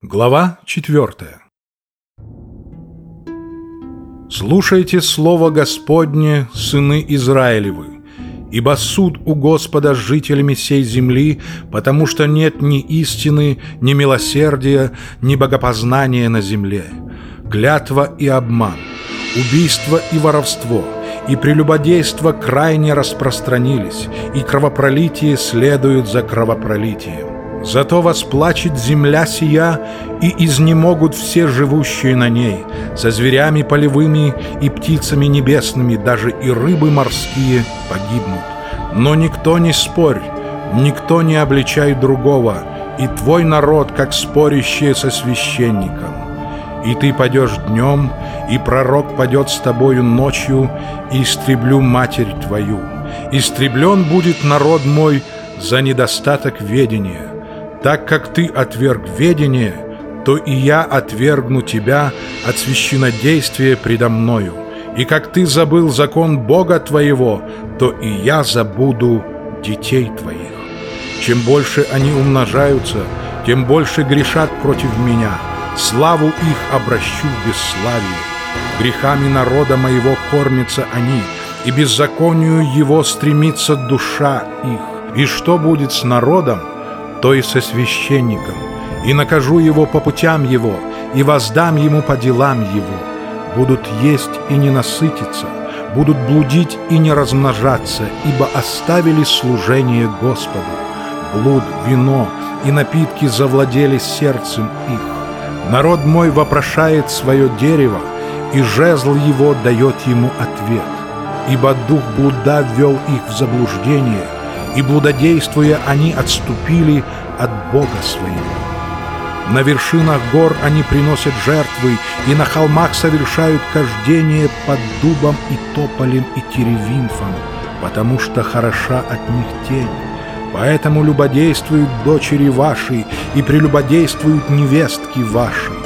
Глава четвертая Слушайте слово Господне, сыны Израилевы, ибо суд у Господа с жителями сей земли, потому что нет ни истины, ни милосердия, ни богопознания на земле. Клятва и обман, убийство и воровство, и прелюбодейство крайне распространились, и кровопролитие следует за кровопролитием. Зато восплачет земля сия, и изнемогут все живущие на ней, со зверями полевыми и птицами небесными, даже и рыбы морские погибнут. Но никто не спорь, никто не обличай другого, и твой народ, как спорящие со священником. И ты пойдешь днем, и пророк пойдет с тобою ночью, и истреблю матерь твою. Истреблен будет народ мой за недостаток ведения». Так как ты отверг ведение, то и я отвергну тебя от священнодействия предо мною. И как ты забыл закон Бога твоего, то и я забуду детей твоих. Чем больше они умножаются, тем больше грешат против меня. Славу их обращу в бесславие. Грехами народа моего кормятся они, и беззаконию его стремится душа их. И что будет с народом, то и со священником, и накажу его по путям его, и воздам ему по делам его. Будут есть и не насытиться, будут блудить и не размножаться, ибо оставили служение Господу. Блуд, вино и напитки завладели сердцем их. Народ мой вопрошает свое дерево, и жезл его дает ему ответ. Ибо дух блуда ввел их в заблуждение — и, блудодействуя, они отступили от Бога своего. На вершинах гор они приносят жертвы, и на холмах совершают кождение под дубом и тополем и теревинфом, потому что хороша от них тень. Поэтому любодействуют дочери ваши, и прелюбодействуют невестки ваши.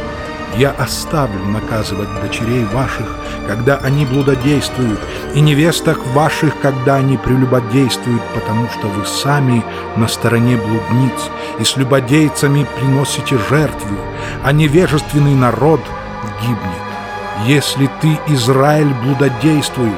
Я оставлю наказывать дочерей ваших, когда они блудодействуют, и невестах ваших, когда они прелюбодействуют, потому что вы сами на стороне блудниц, и с любодейцами приносите жертву, а невежественный народ гибнет. Если ты, Израиль, блудодействуешь,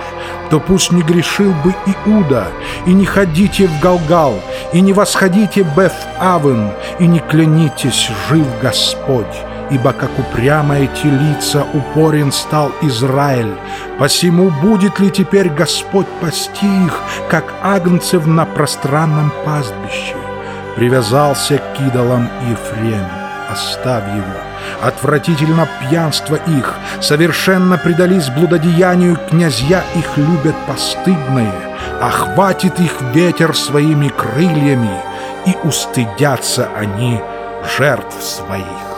то пусть не грешил бы Иуда, и не ходите в Галгал, и не восходите Беф-Авен, и не клянитесь, жив Господь ибо как упрямая телица упорен стал Израиль. Посему будет ли теперь Господь пасти их, как агнцев на пространном пастбище? Привязался к идолам Ефрем, оставь его. Отвратительно пьянство их, совершенно предались блудодеянию, князья их любят постыдное, охватит их ветер своими крыльями, и устыдятся они жертв своих.